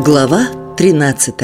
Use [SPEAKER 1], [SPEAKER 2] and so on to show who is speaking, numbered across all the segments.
[SPEAKER 1] Глава 13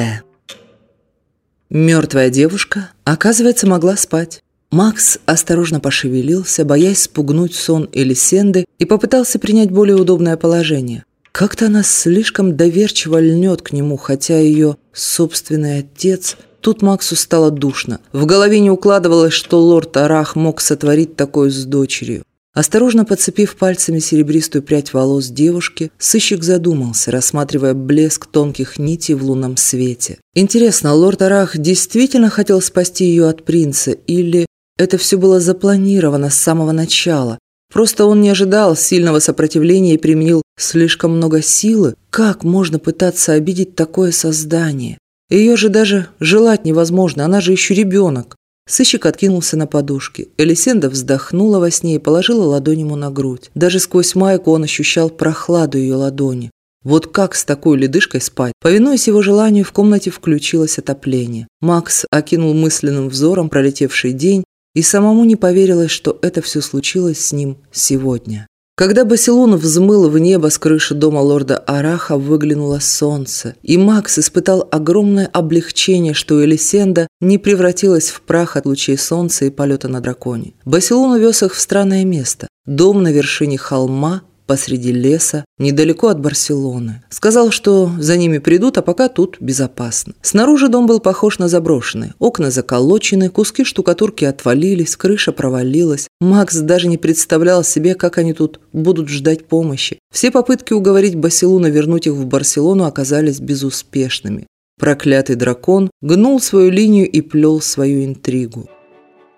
[SPEAKER 1] Мертвая девушка, оказывается, могла спать. Макс осторожно пошевелился, боясь спугнуть сон Элисенды, и попытался принять более удобное положение. Как-то она слишком доверчиво льнет к нему, хотя ее собственный отец... Тут Максу стало душно. В голове не укладывалось, что лорд Арах мог сотворить такое с дочерью. Осторожно подцепив пальцами серебристую прядь волос девушки, сыщик задумался, рассматривая блеск тонких нитей в лунном свете. Интересно, лорд Арах действительно хотел спасти ее от принца, или это все было запланировано с самого начала? Просто он не ожидал сильного сопротивления и применил слишком много силы. Как можно пытаться обидеть такое создание? Ее же даже желать невозможно, она же еще ребенок. Сыщик откинулся на подушки. Элисенда вздохнула во сне и положила ладонь ему на грудь. Даже сквозь майку он ощущал прохладу ее ладони. Вот как с такой ледышкой спать? Повинуясь его желанию, в комнате включилось отопление. Макс окинул мысленным взором пролетевший день и самому не поверилось, что это все случилось с ним сегодня. Когда Басилон взмыл в небо с крыши дома лорда Араха, выглянуло солнце, и Макс испытал огромное облегчение, что Элисенда не превратилась в прах от лучей солнца и полета на драконе. Басилон увез их в странное место. Дом на вершине холма – посреди леса, недалеко от Барселоны. Сказал, что за ними придут, а пока тут безопасно. Снаружи дом был похож на заброшенный. Окна заколочены, куски штукатурки отвалились, крыша провалилась. Макс даже не представлял себе, как они тут будут ждать помощи. Все попытки уговорить Басилуна вернуть их в Барселону оказались безуспешными. Проклятый дракон гнул свою линию и плел свою интригу.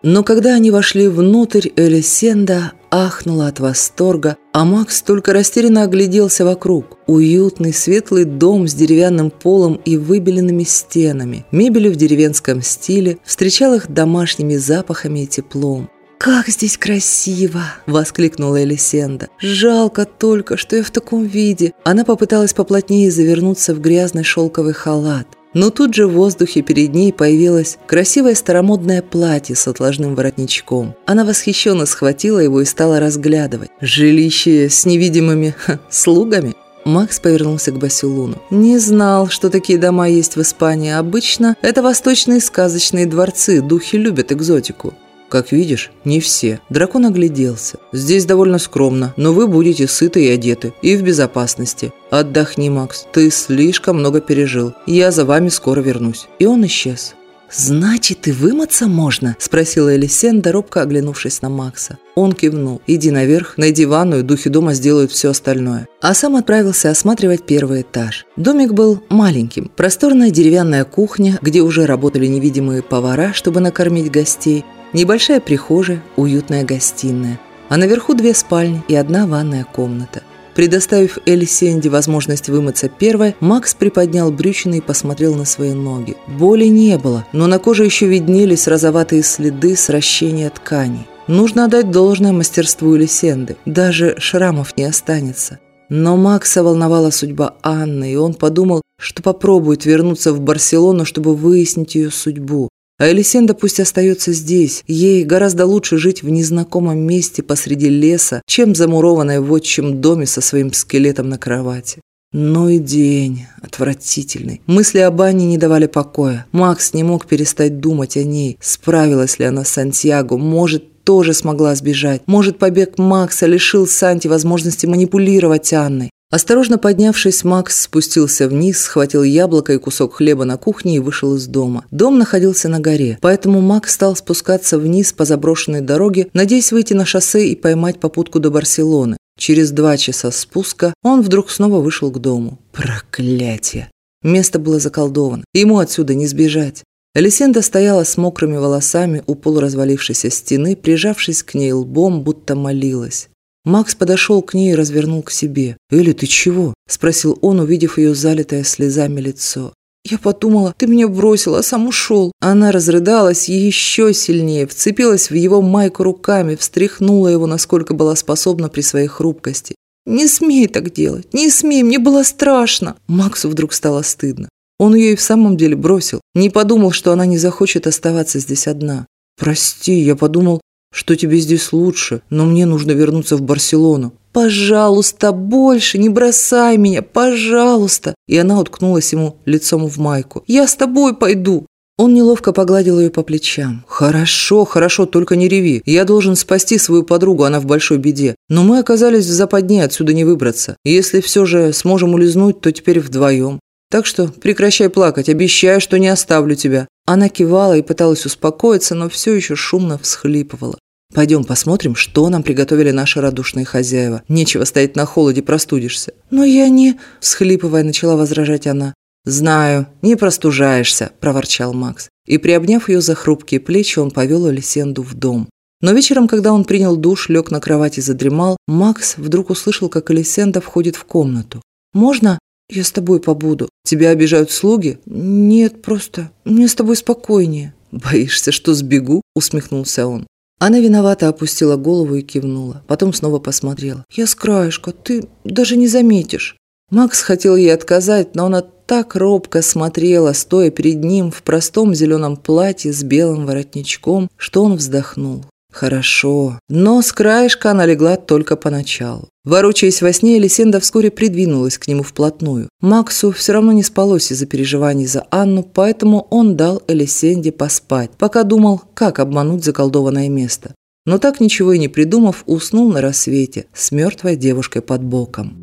[SPEAKER 1] Но когда они вошли внутрь, Элисенда ахнула от восторга, а Макс только растерянно огляделся вокруг. Уютный светлый дом с деревянным полом и выбеленными стенами, мебелью в деревенском стиле, встречал их домашними запахами и теплом. «Как здесь красиво!» – воскликнула Элисенда. «Жалко только, что я в таком виде». Она попыталась поплотнее завернуться в грязный шелковый халат. Но тут же в воздухе перед ней появилось красивое старомодное платье с отложным воротничком. Она восхищенно схватила его и стала разглядывать. Жилище с невидимыми ха, слугами. Макс повернулся к Басюлуну. «Не знал, что такие дома есть в Испании. Обычно это восточные сказочные дворцы, духи любят экзотику». Как видишь, не все. Дракон огляделся. Здесь довольно скромно, но вы будете сыты и одеты, и в безопасности. Отдохни, Макс, ты слишком много пережил. Я за вами скоро вернусь. И он исчез. «Значит, и вымыться можно?» – спросила Элисенда, робко оглянувшись на Макса. Он кивнул. «Иди наверх, найди ванную, духи дома сделают все остальное». А сам отправился осматривать первый этаж. Домик был маленьким. Просторная деревянная кухня, где уже работали невидимые повара, чтобы накормить гостей, Небольшая прихожая, уютная гостиная, а наверху две спальни и одна ванная комната. Предоставив Элисенде возможность вымыться первой, Макс приподнял брючины и посмотрел на свои ноги. Боли не было, но на коже еще виднелись розоватые следы сращения тканей. Нужно отдать должное мастерству Элисенды. Даже шрамов не останется. Но Макса волновала судьба Анны, и он подумал, что попробует вернуться в Барселону, чтобы выяснить ее судьбу. А Элисенда пусть остается здесь. Ей гораздо лучше жить в незнакомом месте посреди леса, чем замурованной в отчим доме со своим скелетом на кровати. Ну и день. Отвратительный. Мысли о бане не давали покоя. Макс не мог перестать думать о ней. Справилась ли она с Сантьяго? Может, тоже смогла сбежать. Может, побег Макса лишил Санти возможности манипулировать Анной. Осторожно поднявшись, Макс спустился вниз, схватил яблоко и кусок хлеба на кухне и вышел из дома. Дом находился на горе, поэтому Макс стал спускаться вниз по заброшенной дороге, надеясь выйти на шоссе и поймать попутку до Барселоны. Через два часа спуска он вдруг снова вышел к дому. Проклятие! Место было заколдовано, ему отсюда не сбежать. Алисенда стояла с мокрыми волосами у полуразвалившейся стены, прижавшись к ней лбом, будто молилась. Макс подошел к ней и развернул к себе. «Элли, ты чего?» – спросил он, увидев ее залитое слезами лицо. «Я подумала, ты меня бросил, а сам ушел». Она разрыдалась еще сильнее, вцепилась в его майку руками, встряхнула его, насколько была способна при своей хрупкости. «Не смей так делать, не смей, мне было страшно». Максу вдруг стало стыдно. Он ее и в самом деле бросил. Не подумал, что она не захочет оставаться здесь одна. «Прости, я подумал, что тебе здесь лучше, но мне нужно вернуться в Барселону. «Пожалуйста, больше не бросай меня, пожалуйста!» И она уткнулась ему лицом в майку. «Я с тобой пойду!» Он неловко погладил ее по плечам. «Хорошо, хорошо, только не реви. Я должен спасти свою подругу, она в большой беде. Но мы оказались в западне, отсюда не выбраться. если все же сможем улизнуть, то теперь вдвоем. Так что прекращай плакать, обещаю, что не оставлю тебя». Она кивала и пыталась успокоиться, но все еще шумно всхлипывала. Пойдем посмотрим, что нам приготовили наши радушные хозяева. Нечего стоять на холоде, простудишься». «Но я не...» – всхлипывая, начала возражать она. «Знаю, не простужаешься», – проворчал Макс. И, приобняв ее за хрупкие плечи, он повел Алисенду в дом. Но вечером, когда он принял душ, лег на кровать и задремал, Макс вдруг услышал, как Алисенда входит в комнату. «Можно я с тобой побуду? Тебя обижают слуги?» «Нет, просто мне с тобой спокойнее». «Боишься, что сбегу?» – усмехнулся он. Она виновато опустила голову и кивнула. Потом снова посмотрела. «Я с краешка, ты даже не заметишь». Макс хотел ей отказать, но она так робко смотрела, стоя перед ним в простом зеленом платье с белым воротничком, что он вздохнул. Хорошо. Но с краешка она легла только поначалу. Ворочаясь во сне, Элисенда вскоре придвинулась к нему вплотную. Максу все равно не спалось из-за переживаний за Анну, поэтому он дал Элисенде поспать, пока думал, как обмануть заколдованное место. Но так ничего и не придумав, уснул на рассвете с мертвой девушкой под боком.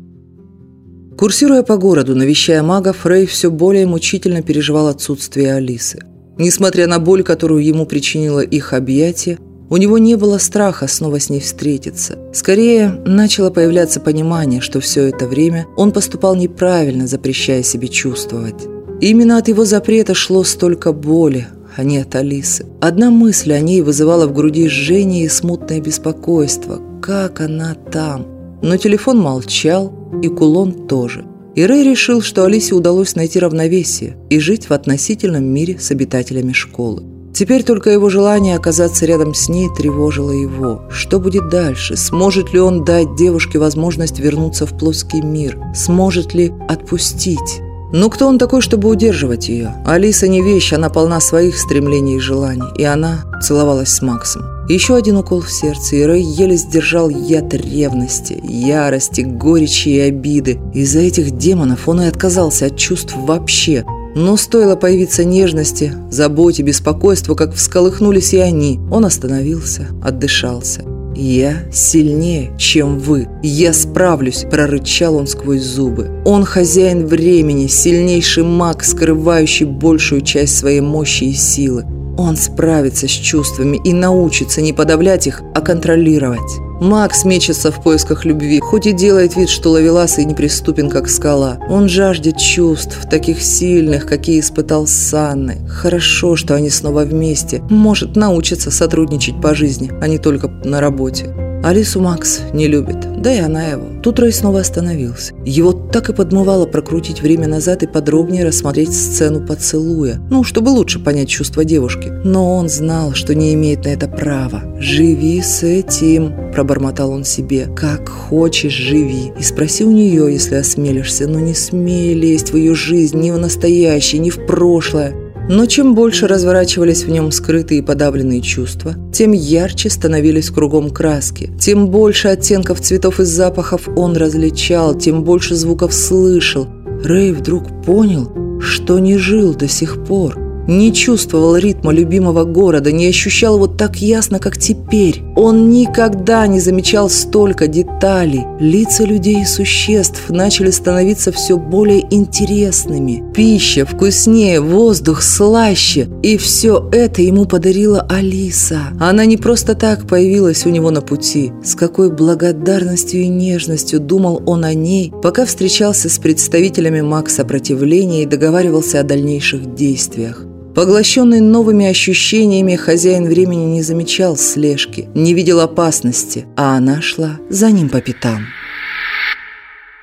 [SPEAKER 1] Курсируя по городу, навещая мага, Фрей все более мучительно переживал отсутствие Алисы. Несмотря на боль, которую ему причинило их объятие, у него не было страха снова с ней встретиться. Скорее, начало появляться понимание, что все это время он поступал неправильно, запрещая себе чувствовать. Именно от его запрета шло столько боли, а не от Алисы. Одна мысль о ней вызывала в груди жжение и смутное беспокойство. Как она там? Но телефон молчал, и кулон тоже. И Рэй решил, что Алисе удалось найти равновесие и жить в относительном мире с обитателями школы. Теперь только его желание оказаться рядом с ней тревожило его. Что будет дальше? Сможет ли он дать девушке возможность вернуться в плоский мир? Сможет ли отпустить? Ну, кто он такой, чтобы удерживать ее? Алиса не вещь, она полна своих стремлений и желаний. И она целовалась с Максом. Еще один укол в сердце, и Рэй еле сдержал яд ревности, ярости, горечи и обиды. Из-за этих демонов он и отказался от чувств вообще. Но стоило появиться нежности, заботе, беспокойству, как всколыхнулись и они. Он остановился, отдышался. «Я сильнее, чем вы. Я справлюсь», – прорычал он сквозь зубы. «Он хозяин времени, сильнейший маг, скрывающий большую часть своей мощи и силы. Он справится с чувствами и научится не подавлять их, а контролировать. Макс мечется в поисках любви, хоть и делает вид, что ловелас и неприступен, как скала. Он жаждет чувств, таких сильных, какие испытал с Анной. Хорошо, что они снова вместе. Может научиться сотрудничать по жизни, а не только на работе. Алису Макс не любит, да и она его. Тут Рэй снова остановился. Его так и подмывало прокрутить время назад и подробнее рассмотреть сцену поцелуя. Ну, чтобы лучше понять чувства девушки. Но он знал, что не имеет на это права. «Живи с этим», – пробормотал он себе. «Как хочешь, живи. И спроси у нее, если осмелишься, но не смей лезть в ее жизнь ни в настоящее, ни в прошлое. Но чем больше разворачивались в нем скрытые и подавленные чувства, тем ярче становились кругом краски, тем больше оттенков цветов и запахов он различал, тем больше звуков слышал. Рэй вдруг понял, что не жил до сих пор не чувствовал ритма любимого города, не ощущал его так ясно, как теперь. Он никогда не замечал столько деталей. Лица людей и существ начали становиться все более интересными. Пища вкуснее, воздух слаще. И все это ему подарила Алиса. Она не просто так появилась у него на пути. С какой благодарностью и нежностью думал он о ней, пока встречался с представителями маг сопротивления и договаривался о дальнейших действиях. Поглощенный новыми ощущениями, хозяин времени не замечал слежки, не видел опасности, а она шла за ним по пятам.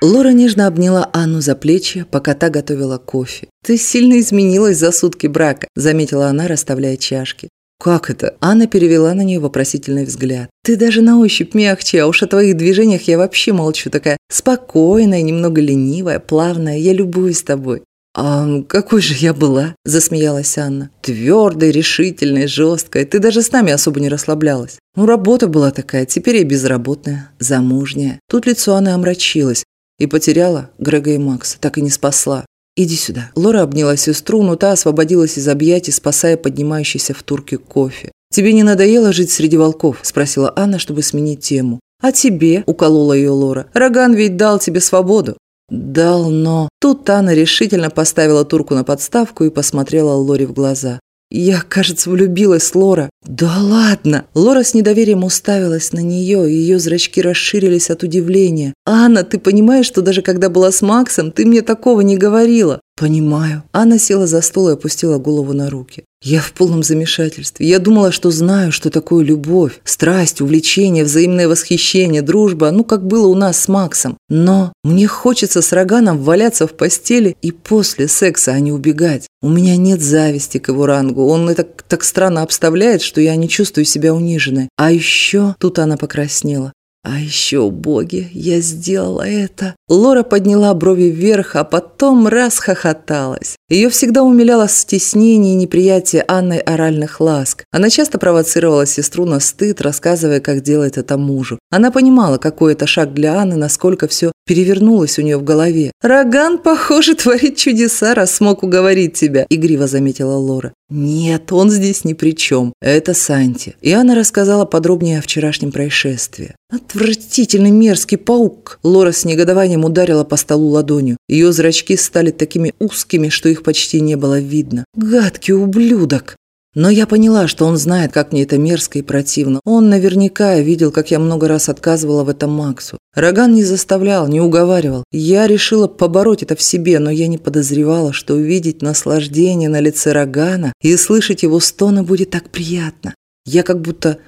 [SPEAKER 1] Лора нежно обняла Анну за плечи, пока та готовила кофе. «Ты сильно изменилась за сутки брака», – заметила она, расставляя чашки. «Как это?» Анна перевела на нее вопросительный взгляд. «Ты даже на ощупь мягче, а уж о твоих движениях я вообще молчу. Такая спокойная, немного ленивая, плавная. Я любуюсь тобой». «А какой же я была?» – засмеялась Анна. «Твердой, решительной, жесткой. Ты даже с нами особо не расслаблялась. Ну, работа была такая, теперь я безработная, замужняя». Тут лицо Анны омрачилось. И потеряла Грега и Макса, так и не спасла. «Иди сюда». Лора обняла сестру, но та освободилась из объятий, спасая поднимающийся в турке кофе. «Тебе не надоело жить среди волков?» – спросила Анна, чтобы сменить тему. «А тебе?» – уколола ее Лора. «Роган ведь дал тебе свободу». «Дал, но...» Тут Анна решительно поставила турку на подставку и посмотрела Лоре в глаза. «Я, кажется, влюбилась, Лора». «Да ладно!» Лора с недоверием уставилась на нее, и ее зрачки расширились от удивления. «Анна, ты понимаешь, что даже когда была с Максом, ты мне такого не говорила?» «Понимаю». Анна села за стол и опустила голову на руки. Я в полном замешательстве. Я думала, что знаю, что такое любовь, страсть, увлечение, взаимное восхищение, дружба, ну, как было у нас с Максом. Но мне хочется с Роганом валяться в постели и после секса, а не убегать. У меня нет зависти к его рангу. Он это так странно обставляет, что я не чувствую себя униженной. А еще тут она покраснела. А еще, боги, я сделала это. Лора подняла брови вверх, а потом расхохоталась. Ее всегда умиляло стеснение и неприятие Анной оральных ласк. Она часто провоцировала сестру на стыд, рассказывая, как делает это мужу. Она понимала, какой это шаг для Анны, насколько все перевернулось у нее в голове. «Роган, похоже, творит чудеса, раз смог уговорить тебя», – игриво заметила Лора. «Нет, он здесь ни при чем. Это Санти». И Анна рассказала подробнее о вчерашнем происшествии. «Отвратительный мерзкий паук!» Лора с негодованием ударила по столу ладонью. Ее зрачки стали такими узкими, что их почти не было видно. «Гадкий ублюдок!» Но я поняла, что он знает, как мне это мерзко и противно. Он наверняка видел, как я много раз отказывала в этом Максу. Роган не заставлял, не уговаривал. Я решила побороть это в себе, но я не подозревала, что увидеть наслаждение на лице Рогана и слышать его стоны будет так приятно. Я как будто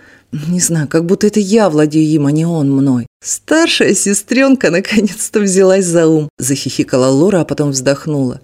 [SPEAKER 1] не знаю, как будто это я владею им, а не он мной. Старшая сестренка наконец-то взялась за ум. Захихикала Лора, а потом вздохнула.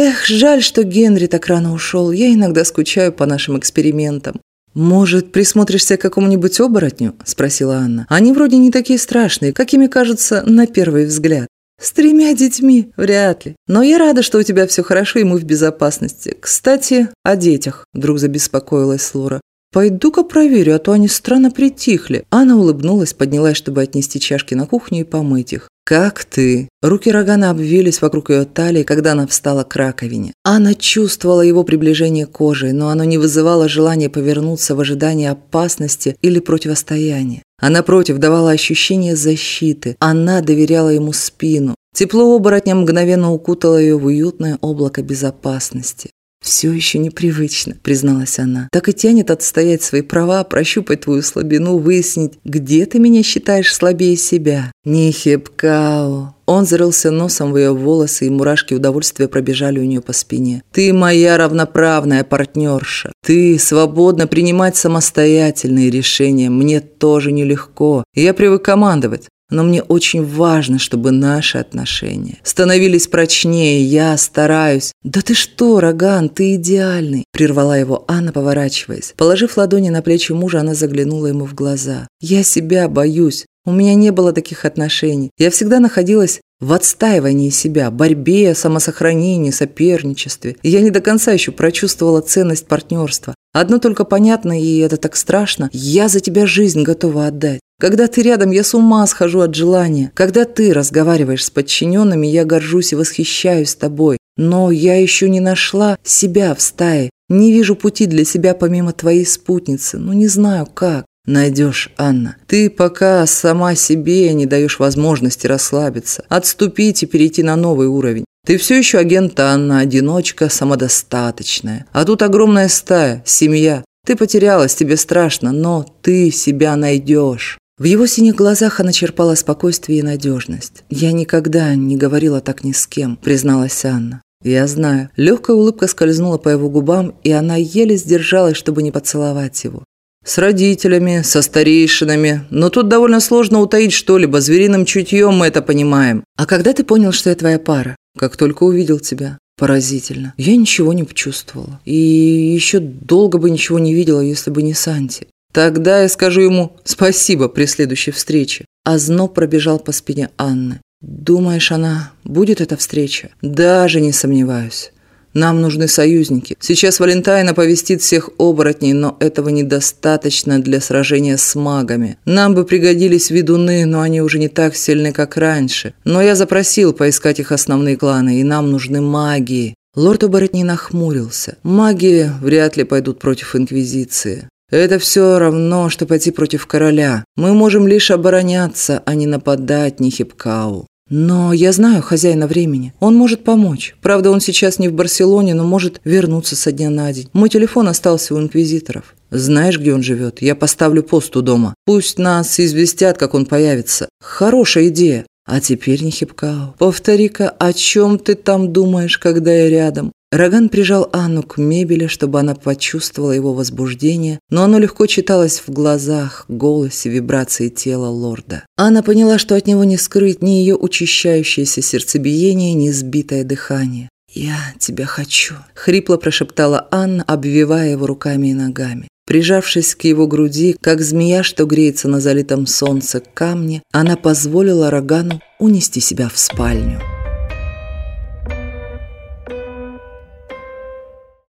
[SPEAKER 1] Эх, жаль, что Генри так рано ушел. Я иногда скучаю по нашим экспериментам. «Может, присмотришься к какому-нибудь оборотню?» – спросила Анна. «Они вроде не такие страшные, какими кажутся на первый взгляд». «С тремя детьми? Вряд ли. Но я рада, что у тебя все хорошо и мы в безопасности. Кстати, о детях», – вдруг забеспокоилась Лора. «Пойду-ка проверю, а то они странно притихли». Анна улыбнулась, поднялась, чтобы отнести чашки на кухню и помыть их. «Как ты?» Руки Рогана обвились вокруг ее талии, когда она встала к раковине. Анна чувствовала его приближение кожей, но оно не вызывало желания повернуться в ожидании опасности или противостояния. А напротив давала ощущение защиты. Она доверяла ему спину. Тепло оборотня мгновенно укутало ее в уютное облако безопасности. «Все еще непривычно», – призналась она. «Так и тянет отстоять свои права, прощупать твою слабину, выяснить, где ты меня считаешь слабее себя». «Нихепкао». Он зарылся носом в ее волосы, и мурашки удовольствия пробежали у нее по спине. «Ты моя равноправная партнерша. Ты свободна принимать самостоятельные решения. Мне тоже нелегко. Я привык командовать. Но мне очень важно, чтобы наши отношения становились прочнее. Я стараюсь. Да ты что, Роган, ты идеальный, прервала его Анна, поворачиваясь. Положив ладони на плечи мужа, она заглянула ему в глаза. Я себя боюсь. У меня не было таких отношений. Я всегда находилась в отстаивании себя, борьбе, самосохранении, соперничестве. И я не до конца еще прочувствовала ценность партнерства. Одно только понятно, и это так страшно, я за тебя жизнь готова отдать. Когда ты рядом, я с ума схожу от желания. Когда ты разговариваешь с подчиненными, я горжусь и восхищаюсь тобой. Но я еще не нашла себя в стае. Не вижу пути для себя помимо твоей спутницы. Ну, не знаю как. Найдешь, Анна. Ты пока сама себе не даешь возможности расслабиться, отступить и перейти на новый уровень. Ты все еще агент Анна, одиночка, самодостаточная. А тут огромная стая, семья. Ты потерялась, тебе страшно, но ты себя найдешь. В его синих глазах она черпала спокойствие и надежность. «Я никогда не говорила так ни с кем», – призналась Анна. «Я знаю». Легкая улыбка скользнула по его губам, и она еле сдержалась, чтобы не поцеловать его. «С родителями, со старейшинами. Но тут довольно сложно утаить что-либо. Звериным чутьем мы это понимаем». «А когда ты понял, что я твоя пара?» «Как только увидел тебя». Поразительно. Я ничего не почувствовала. И еще долго бы ничего не видела, если бы не Санти. Тогда я скажу ему спасибо при следующей встрече. А зноб пробежал по спине Анны. Думаешь, она будет эта встреча? Даже не сомневаюсь. Нам нужны союзники. Сейчас Валентайн оповестит всех оборотней, но этого недостаточно для сражения с магами. Нам бы пригодились ведуны, но они уже не так сильны, как раньше. Но я запросил поискать их основные кланы, и нам нужны маги. Лорд оборотней нахмурился. Маги вряд ли пойдут против Инквизиции. Это все равно, что пойти против короля. Мы можем лишь обороняться, а не нападать Нихипкау. Но я знаю хозяина времени. Он может помочь. Правда, он сейчас не в Барселоне, но может вернуться со дня на день. Мой телефон остался у инквизиторов. Знаешь, где он живет? Я поставлю пост у дома. Пусть нас известят, как он появится. Хорошая идея. А теперь, Нехипкау, повтори-ка, о чем ты там думаешь, когда я рядом? Роган прижал Анну к мебели, чтобы она почувствовала его возбуждение, но оно легко читалось в глазах, голосе, вибрации тела лорда. Анна поняла, что от него не скрыть ни ее учащающееся сердцебиение, ни сбитое дыхание. «Я тебя хочу», — хрипло прошептала Анна, обвивая его руками и ногами. Прижавшись к его груди, как змея, что греется на залитом солнце камне, она позволила Рогану унести себя в спальню.